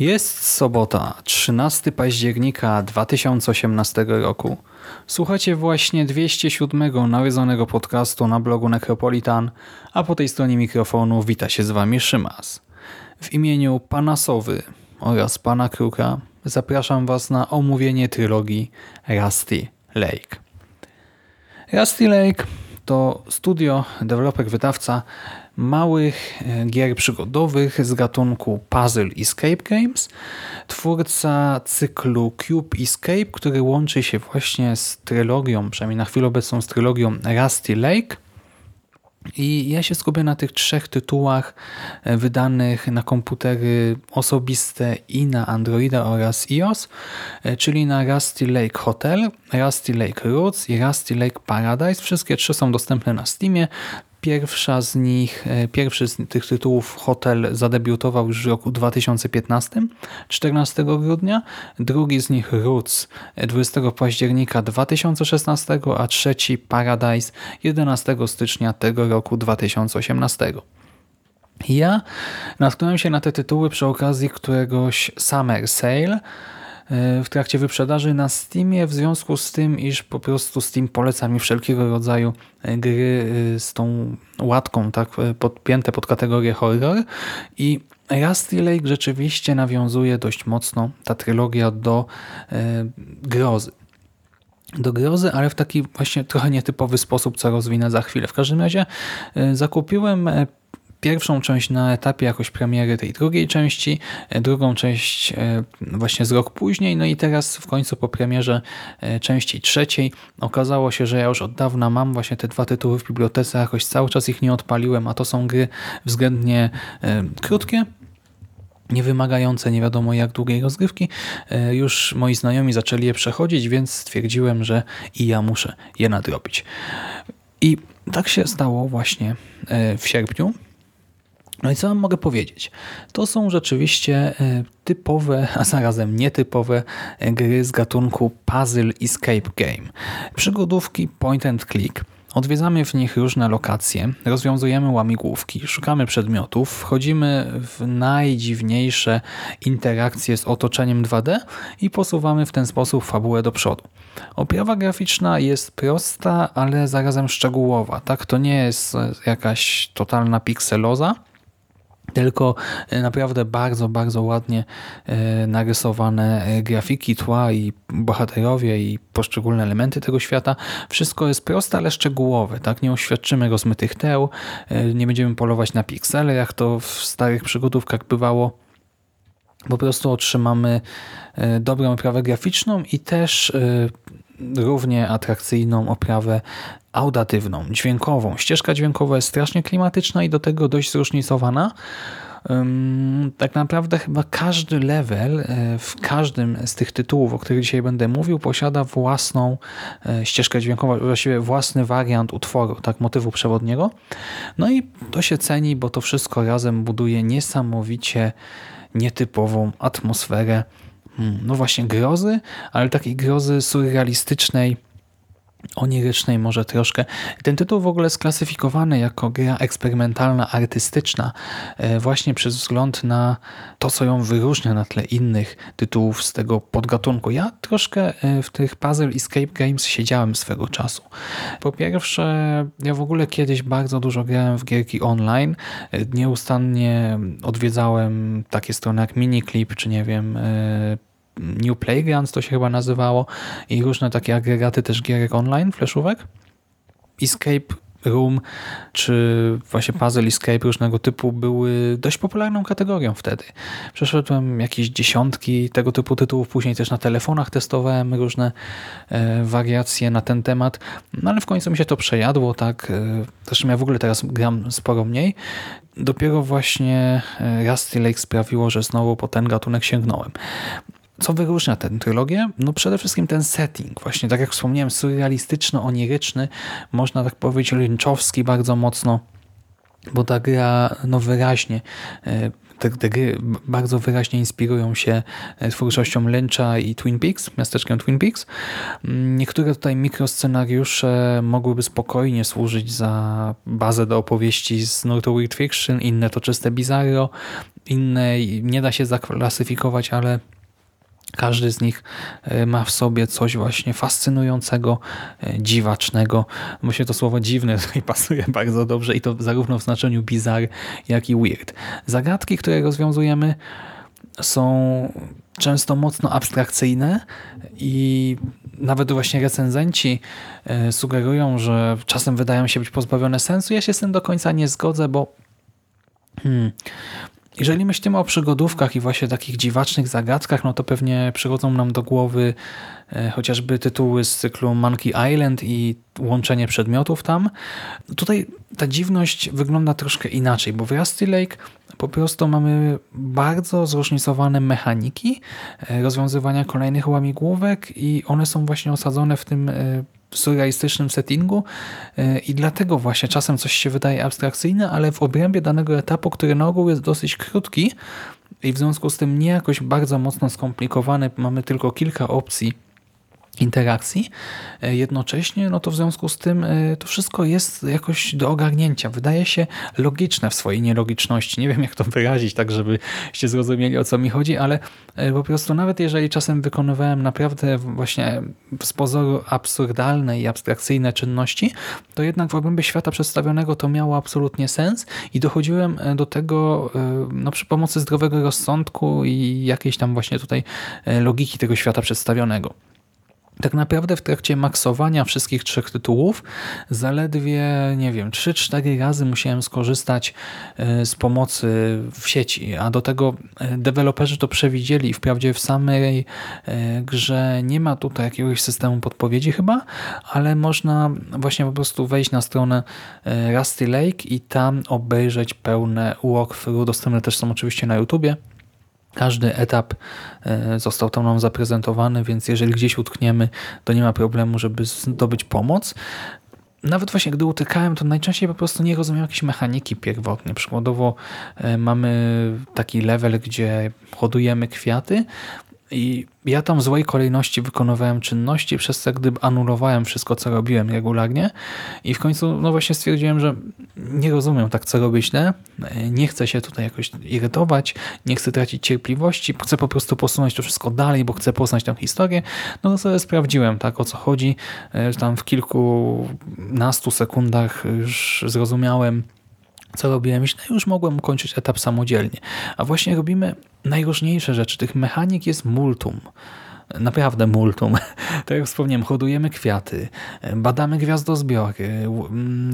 Jest sobota, 13 października 2018 roku. Słuchacie właśnie 207 nawiedzonego podcastu na blogu Necropolitan, a po tej stronie mikrofonu wita się z Wami Szymas. W imieniu Pana Sowy oraz Pana Kruka zapraszam Was na omówienie trylogii Rusty Lake. Rusty Lake to studio, deweloper, wydawca małych e, gier przygodowych z gatunku Puzzle Escape Games, twórca cyklu Cube Escape, który łączy się właśnie z trylogią, przynajmniej na chwilę obecną z trylogią Rusty Lake. I ja się skupię na tych trzech tytułach e, wydanych na komputery osobiste i na Androida oraz iOS, e, czyli na Rusty Lake Hotel, Rusty Lake Roots i Rusty Lake Paradise. Wszystkie trzy są dostępne na Steamie. Pierwsza z nich, e, pierwszy z tych tytułów Hotel zadebiutował już w roku 2015, 14 grudnia. Drugi z nich Roots 20 października 2016, a trzeci Paradise 11 stycznia tego roku 2018. Ja natknąłem się na te tytuły przy okazji któregoś Summer Sale, w trakcie wyprzedaży na Steamie w związku z tym, iż po prostu Steam poleca mi wszelkiego rodzaju e, gry e, z tą łatką tak e, podpięte pod kategorię horror i Rusty Lake rzeczywiście nawiązuje dość mocno ta trylogia do grozy do grozy, ale w taki właśnie trochę nietypowy sposób, co rozwinę za chwilę. W każdym razie zakupiłem pierwszą część na etapie jakoś premiery tej drugiej części, e, drugą część e, właśnie z rok później, no i teraz w końcu po premierze e, części trzeciej okazało się, że ja już od dawna mam właśnie te dwa tytuły w bibliotece, jakoś cały czas ich nie odpaliłem, a to są gry względnie krótkie, nie wymagające nie wiadomo jak długiej rozgrywki. Już moi znajomi zaczęli je przechodzić, więc stwierdziłem, że i ja muszę je nadrobić. I tak się stało właśnie w sierpniu. No i co wam mogę powiedzieć? To są rzeczywiście e, typowe, a zarazem nietypowe e, gry z gatunku Puzzle Escape Game. Przygodówki point and click. Odwiedzamy w nich różne lokacje, rozwiązujemy łamigłówki, szukamy przedmiotów, wchodzimy w najdziwniejsze interakcje z otoczeniem 2D i posuwamy w ten sposób fabułę do przodu. Oprawa graficzna jest prosta, ale zarazem szczegółowa. Tak, To nie jest jakaś totalna pikseloza, tylko e, naprawdę bardzo, bardzo ładnie e, narysowane e, grafiki, tła i bohaterowie i poszczególne elementy tego świata. Wszystko jest proste, ale szczegółowe. Tak? Nie oświadczymy rozmytych teł, nie będziemy polować na piksele, jak to w starych przygodówkach bywało. Po prostu otrzymamy dobrą oprawę graficzną i też równie atrakcyjną oprawę audatywną, dźwiękową. Ścieżka dźwiękowa jest strasznie klimatyczna i do tego dość zróżnicowana. Tak naprawdę chyba każdy level e, w każdym z tych tytułów, o których dzisiaj będę mówił, posiada własną e, ścieżkę dźwiękową, właściwie własny wariant utworu, tak, motywu przewodniego. No i to się ceni, bo to wszystko razem buduje niesamowicie nietypową atmosferę, hmm, no właśnie grozy, ale takiej grozy surrealistycznej, onirycznej może troszkę. Ten tytuł w ogóle jest klasyfikowany jako gra eksperymentalna, artystyczna e, właśnie przez wzgląd na to, co ją wyróżnia na tle innych tytułów z tego podgatunku. Ja troszkę e, w tych puzzle escape games siedziałem swego czasu. Po pierwsze, ja w ogóle kiedyś bardzo dużo grałem w gierki online. E, nieustannie odwiedzałem takie strony jak Miniclip, czy nie wiem New Playgrounds to się chyba nazywało i różne takie agregaty też gierek online, flashówek. Escape Room czy właśnie Puzzle Escape różnego typu były dość popularną kategorią wtedy. Przeszedłem jakieś dziesiątki tego typu tytułów, później też na telefonach testowałem różne e, wariacje na ten temat, no ale w końcu mi się to przejadło, tak. E, zresztą ja w ogóle teraz gram sporo mniej. Dopiero właśnie e, Rusty Lake sprawiło, że znowu po ten gatunek sięgnąłem. Co wyróżnia tę trylogię? No przede wszystkim ten setting. Właśnie tak jak wspomniałem, surrealistyczno-oniryczny, można tak powiedzieć lynczowski bardzo mocno, bo ta gra no wyraźnie e, te, te gry bardzo wyraźnie inspirują się e, twórczością Lyncha i Twin Peaks, miasteczkiem Twin Peaks. Mm, niektóre tutaj mikroscenariusze mogłyby spokojnie służyć za bazę do opowieści z nurtu Weird Fiction, inne to czyste bizarro, inne nie da się zaklasyfikować, ale każdy z nich e, ma w sobie coś właśnie fascynującego, e, dziwacznego. Myślę, to słowo dziwne tutaj pasuje bardzo dobrze i to zarówno w znaczeniu bizar, jak i weird. Zagadki, które rozwiązujemy są często mocno abstrakcyjne i nawet właśnie recenzenci e, sugerują, że czasem wydają się być pozbawione sensu. Ja się z tym do końca nie zgodzę, bo hmm, jeżeli myślimy o przygodówkach i właśnie takich dziwacznych zagadkach, no to pewnie przychodzą nam do głowy e, chociażby tytuły z cyklu Monkey Island i łączenie przedmiotów tam. Tutaj ta dziwność wygląda troszkę inaczej, bo w Rusty Lake po prostu mamy bardzo zróżnicowane mechaniki e, rozwiązywania kolejnych łamigłówek i one są właśnie osadzone w tym e, surrealistycznym settingu e, i dlatego właśnie czasem coś się wydaje abstrakcyjne, ale w obrębie danego etapu, który na ogół jest dosyć krótki i w związku z tym nie jakoś bardzo mocno skomplikowany, mamy tylko kilka opcji interakcji e, jednocześnie, no to w związku z tym e, to wszystko jest jakoś do ogarnięcia. Wydaje się logiczne w swojej nielogiczności. Nie wiem jak to wyrazić, tak żebyście zrozumieli o co mi chodzi, ale e, po prostu nawet jeżeli czasem wykonywałem naprawdę właśnie z pozoru absurdalne i abstrakcyjne czynności, to jednak w obrębie świata przedstawionego to miało absolutnie sens i dochodziłem do tego no, przy pomocy zdrowego rozsądku i jakiejś tam właśnie tutaj logiki tego świata przedstawionego. Tak naprawdę w trakcie maksowania wszystkich trzech tytułów zaledwie, nie wiem, 3-4 razy musiałem skorzystać e, z pomocy w sieci, a do tego e, deweloperzy to przewidzieli wprawdzie w samej e, grze nie ma tutaj jakiegoś systemu podpowiedzi chyba, ale można właśnie po prostu wejść na stronę Rusty Lake i tam obejrzeć pełne walkthrough, dostępne też są oczywiście na YouTubie, każdy etap e, został tam nam zaprezentowany, więc jeżeli gdzieś utkniemy, to nie ma problemu, żeby zdobyć pomoc. Nawet właśnie gdy utykałem, to najczęściej po prostu nie rozumiem jakiejś mechaniki pierwotnie. Przykładowo e, mamy taki level, gdzie hodujemy kwiaty, i ja tam w złej kolejności wykonywałem czynności, przez co gdy anulowałem wszystko, co robiłem regularnie i w końcu no właśnie stwierdziłem, że nie rozumiem tak, co robić źle, nie chcę się tutaj jakoś irytować, nie chcę tracić cierpliwości, chcę po prostu posunąć to wszystko dalej, bo chcę poznać tę historię. No to sobie sprawdziłem, tak, o co chodzi. E, tam w kilkunastu sekundach już zrozumiałem, co robiłem źle, już mogłem ukończyć etap samodzielnie. A właśnie robimy najróżniejsze rzeczy. Tych mechanik jest multum. Naprawdę multum. Tak jak wspomniałem, hodujemy kwiaty, badamy gwiazdozbiory,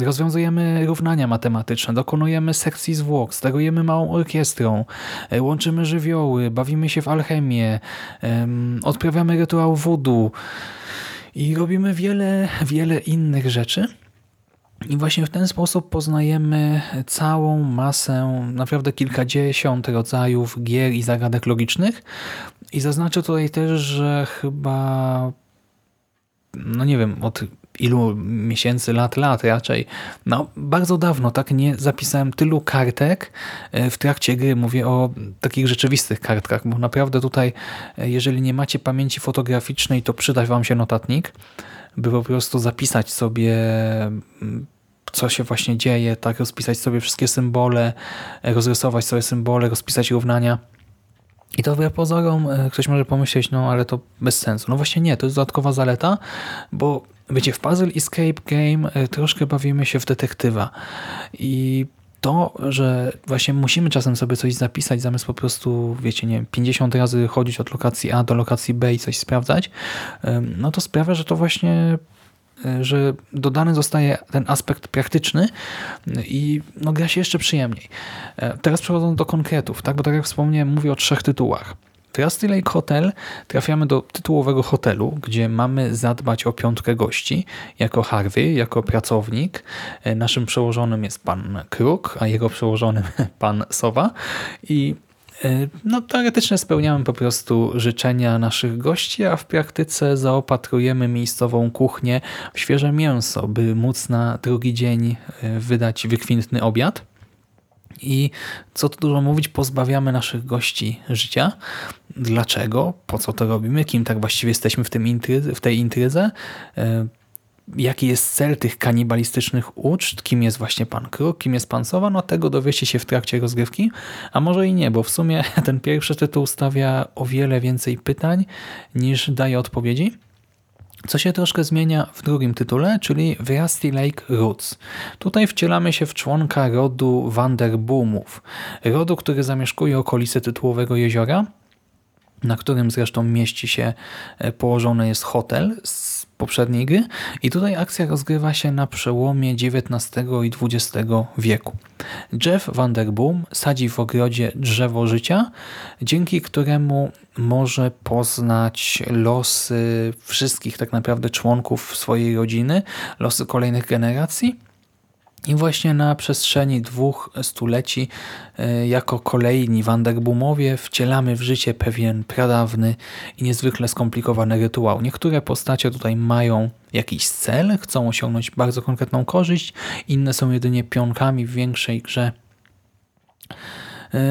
rozwiązujemy równania matematyczne, dokonujemy sekcji zwłok, sterujemy małą orkiestrą, łączymy żywioły, bawimy się w alchemię, odprawiamy rytuał voodoo i robimy wiele, wiele innych rzeczy, i właśnie w ten sposób poznajemy całą masę, naprawdę kilkadziesiąt rodzajów gier i zagadek logicznych. I zaznaczę tutaj też, że chyba, no nie wiem, od ilu miesięcy, lat, lat raczej, no bardzo dawno tak nie zapisałem tylu kartek e, w trakcie gry. Mówię o takich rzeczywistych kartkach, bo naprawdę tutaj, e, jeżeli nie macie pamięci fotograficznej, to przyda wam się notatnik by po prostu zapisać sobie mm, co się właśnie dzieje, tak, rozpisać sobie wszystkie symbole, rozrysować sobie symbole, rozpisać równania. I to wbrew pozorom e, ktoś może pomyśleć, no ale to bez sensu. No właśnie nie, to jest dodatkowa zaleta, bo wiecie, w Puzzle Escape Game e, troszkę bawimy się w detektywa i to, że właśnie musimy czasem sobie coś zapisać, zamiast po prostu, wiecie, nie 50 razy chodzić od lokacji A do lokacji B i coś sprawdzać, no to sprawia, że to właśnie e, że dodany zostaje ten aspekt praktyczny i no, gra się jeszcze przyjemniej. E, teraz przechodząc do konkretów, tak? bo tak jak wspomniałem, mówię o trzech tytułach. Trusty Lake Hotel trafiamy do tytułowego hotelu, gdzie mamy zadbać o piątkę gości. Jako Harvey, jako pracownik. E, naszym przełożonym jest pan Kruk, a jego przełożonym pan Sowa. I e, no, teoretycznie spełniamy po prostu życzenia naszych gości, a w praktyce zaopatrujemy miejscową kuchnię w świeże mięso, by móc na drugi dzień e, wydać wykwintny obiad. I co tu dużo mówić, pozbawiamy naszych gości życia. Dlaczego? Po co to robimy? Kim tak właściwie jesteśmy w, tym intryzy, w tej intryze? E, jaki jest cel tych kanibalistycznych uczt? Kim jest właśnie pan Kruk? Kim jest pan Sowa? No tego dowiecie się w trakcie rozgrywki. A może i nie, bo w sumie ten pierwszy tytuł stawia o wiele więcej pytań niż daje odpowiedzi. Co się troszkę zmienia w drugim tytule, czyli w Rusty Lake Roots. Tutaj wcielamy się w członka rodu Vanderboomów, rodu, który zamieszkuje okolice tytułowego jeziora, na którym zresztą mieści się, e, położony jest hotel z poprzedniej gry i tutaj akcja rozgrywa się na przełomie XIX i XX wieku. Jeff Vanderboom sadzi w ogrodzie drzewo życia, dzięki któremu może poznać losy wszystkich tak naprawdę członków swojej rodziny, losy kolejnych generacji i właśnie na przestrzeni dwóch stuleci e, jako kolejni Wanderboomowie wcielamy w życie pewien pradawny i niezwykle skomplikowany rytuał. Niektóre postacie tutaj mają jakiś cel, chcą osiągnąć bardzo konkretną korzyść, inne są jedynie pionkami w większej grze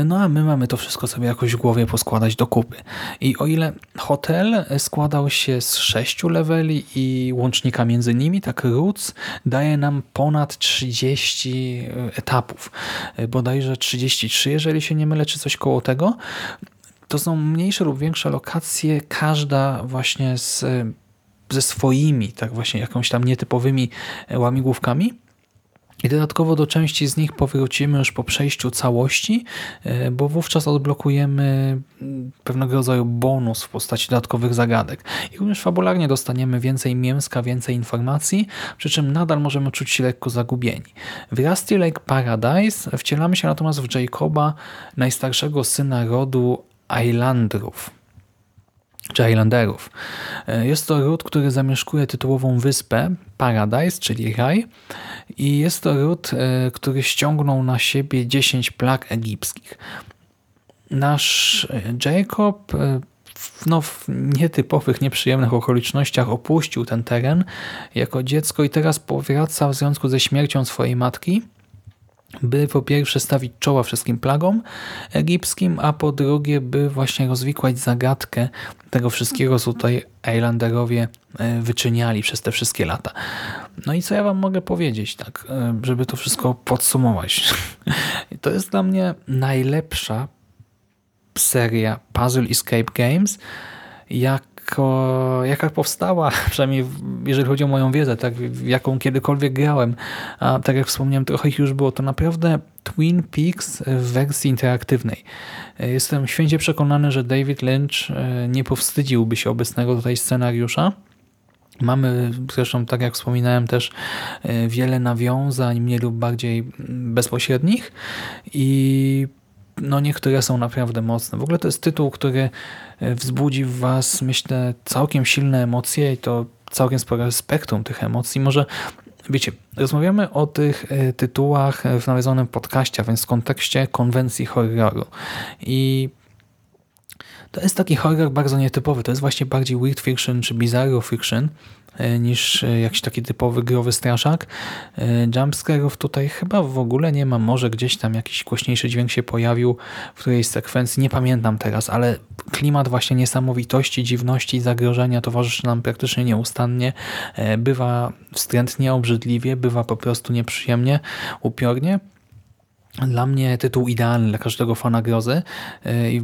no a my mamy to wszystko sobie jakoś w głowie poskładać do kupy. I o ile hotel składał się z sześciu leveli i łącznika między nimi, tak Roots daje nam ponad 30 e, etapów. E, bodajże 33, jeżeli się nie mylę, czy coś koło tego. To są mniejsze lub większe lokacje, każda właśnie z, ze swoimi, tak właśnie jakąś tam nietypowymi łamigłówkami. I dodatkowo do części z nich powrócimy już po przejściu całości, e, bo wówczas odblokujemy mm, pewnego rodzaju bonus w postaci dodatkowych zagadek. I również fabularnie dostaniemy więcej mięska, więcej informacji, przy czym nadal możemy czuć się lekko zagubieni. W Rusty Lake Paradise wcielamy się natomiast w Jacoba, najstarszego syna rodu Islandrów czy Islanderów. E, jest to ród, który zamieszkuje tytułową wyspę Paradise, czyli raj i jest to ród, e, który ściągnął na siebie 10 plag egipskich. Nasz e, Jacob no, w nietypowych, nieprzyjemnych okolicznościach opuścił ten teren jako dziecko i teraz powraca w związku ze śmiercią swojej matki by po pierwsze stawić czoła wszystkim plagom egipskim, a po drugie by właśnie rozwikłać zagadkę tego wszystkiego, co tutaj Islanderowie e, wyczyniali przez te wszystkie lata. No i co ja wam mogę powiedzieć, tak, e, żeby to wszystko podsumować. To jest dla mnie najlepsza seria Puzzle Escape Games, jak jako, jaka powstała, przynajmniej jeżeli chodzi o moją wiedzę, tak, jaką kiedykolwiek grałem, a tak jak wspomniałem, trochę ich już było, to naprawdę Twin Peaks w wersji interaktywnej. Jestem święcie przekonany, że David Lynch e, nie powstydziłby się obecnego tutaj scenariusza. Mamy zresztą, tak jak wspominałem, też e, wiele nawiązań, mniej lub bardziej bezpośrednich i no niektóre są naprawdę mocne. W ogóle to jest tytuł, który e, wzbudzi w Was, myślę, całkiem silne emocje i to całkiem spore spektrum tych emocji. Może Wiecie, rozmawiamy o tych e, tytułach w nawiedzonym podcaście, więc w kontekście konwencji horroru. I To jest taki horror bardzo nietypowy. To jest właśnie bardziej weird fiction czy bizarro fiction e, niż e, jakiś taki typowy growy straszak. E, jumpscare'ów tutaj chyba w ogóle nie ma. Może gdzieś tam jakiś głośniejszy dźwięk się pojawił w którejś sekwencji. Nie pamiętam teraz, ale klimat właśnie niesamowitości, dziwności i zagrożenia towarzyszy nam praktycznie nieustannie. Bywa wstrętnie, obrzydliwie, bywa po prostu nieprzyjemnie, upiornie. Dla mnie tytuł idealny dla każdego fana grozy e, i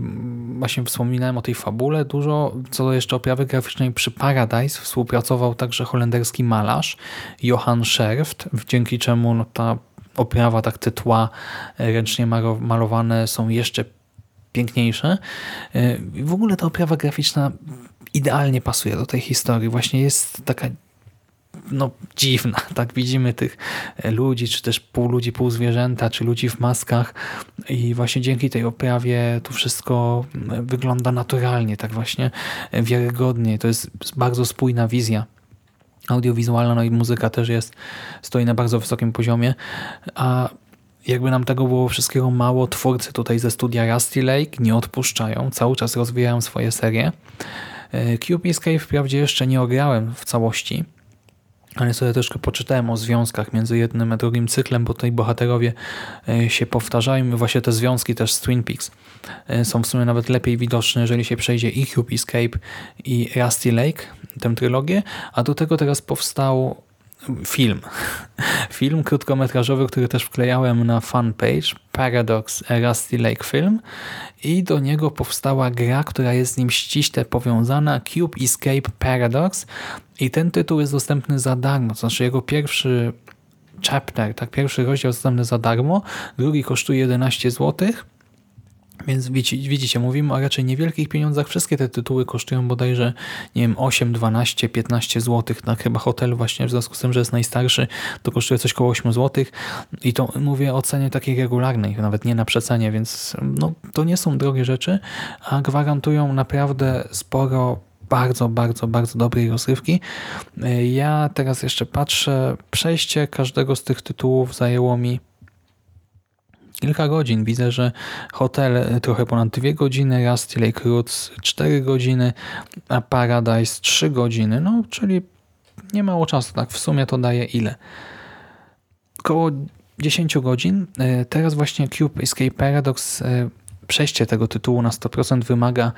właśnie wspominałem o tej fabule dużo. Co do jeszcze oprawy graficznej przy Paradise współpracował także holenderski malarz Johan Scherft, dzięki czemu no, ta oprawa, tak te tła e, ręcznie malowane są jeszcze piękniejsze. E, I w ogóle ta oprawa graficzna idealnie pasuje do tej historii. Właśnie jest taka no, dziwna. Tak widzimy tych ludzi, czy też pół ludzi, pół zwierzęta, czy ludzi w maskach i właśnie dzięki tej oprawie to wszystko wygląda naturalnie, tak właśnie wiarygodnie. To jest bardzo spójna wizja audiowizualna, no i muzyka też jest, stoi na bardzo wysokim poziomie, a jakby nam tego było wszystkiego mało, twórcy tutaj ze studia Rusty Lake nie odpuszczają, cały czas rozwijają swoje serie. Cube Escape wprawdzie jeszcze nie ograłem w całości, ale sobie troszkę poczytałem o związkach między jednym a drugim cyklem, bo tutaj bohaterowie e, się powtarzają. I właśnie te związki też z Twin Peaks e, są w sumie nawet lepiej widoczne, jeżeli się przejdzie i Cube Escape i Rusty Lake, tę trylogię, a do tego teraz powstał film. Film krótkometrażowy, który też wklejałem na fanpage Paradox Rusty Lake Film. I do niego powstała gra, która jest z nim ściśle powiązana Cube Escape Paradox. I ten tytuł jest dostępny za darmo, to znaczy jego pierwszy chapter, tak pierwszy rozdział jest dostępny za darmo, drugi kosztuje 11 złotych więc widzicie, mówimy o raczej niewielkich pieniądzach. Wszystkie te tytuły kosztują bodajże, nie wiem, 8, 12, 15 zł. Tak chyba hotel właśnie w związku z tym, że jest najstarszy, to kosztuje coś koło 8 zł. I to mówię o cenie takiej regularnej, nawet nie na przecenie, więc no, to nie są drogie rzeczy, a gwarantują naprawdę sporo bardzo, bardzo, bardzo dobrej rozrywki. Ja teraz jeszcze patrzę, przejście każdego z tych tytułów zajęło mi kilka godzin. Widzę, że hotel e, trochę ponad 2 godziny, Rusty Lake Roots 4 godziny, a Paradise 3 godziny, no czyli nie mało czasu, tak w sumie to daje ile? Koło 10 godzin. E, teraz właśnie Cube Escape Paradox e, przejście tego tytułu na 100% wymaga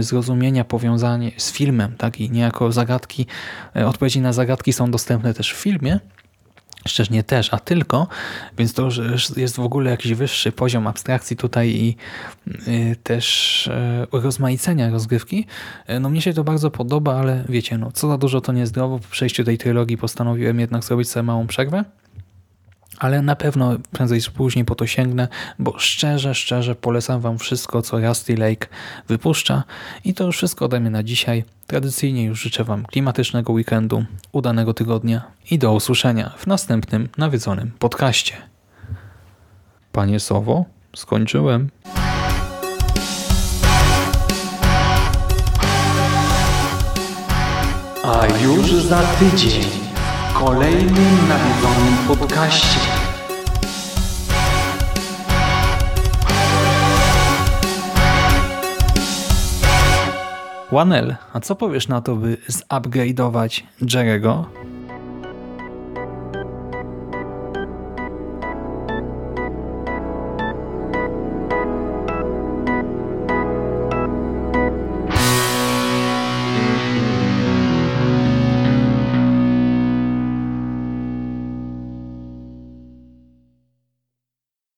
zrozumienia powiązania z filmem, tak i niejako zagadki, odpowiedzi na zagadki są dostępne też w filmie, Szczerze nie też, a tylko, więc to już jest w ogóle jakiś wyższy poziom abstrakcji tutaj i y, też y, rozmaicenia rozgrywki. Y, no mnie się to bardzo podoba, ale wiecie, no co za dużo to niezdrowo. Po przejściu tej trylogii postanowiłem jednak zrobić sobie małą przerwę ale na pewno prędzej czy później po to sięgnę, bo szczerze, szczerze polecam Wam wszystko, co Rusty Lake wypuszcza i to już wszystko ode mnie na dzisiaj. Tradycyjnie już życzę Wam klimatycznego weekendu, udanego tygodnia i do usłyszenia w następnym nawiedzonym podcaście. Panie Sowo, skończyłem. A już za tydzień kolejnym nawiedzonym podcaście. Wanel, a co powiesz na to, by zupgrade'ować Jerego?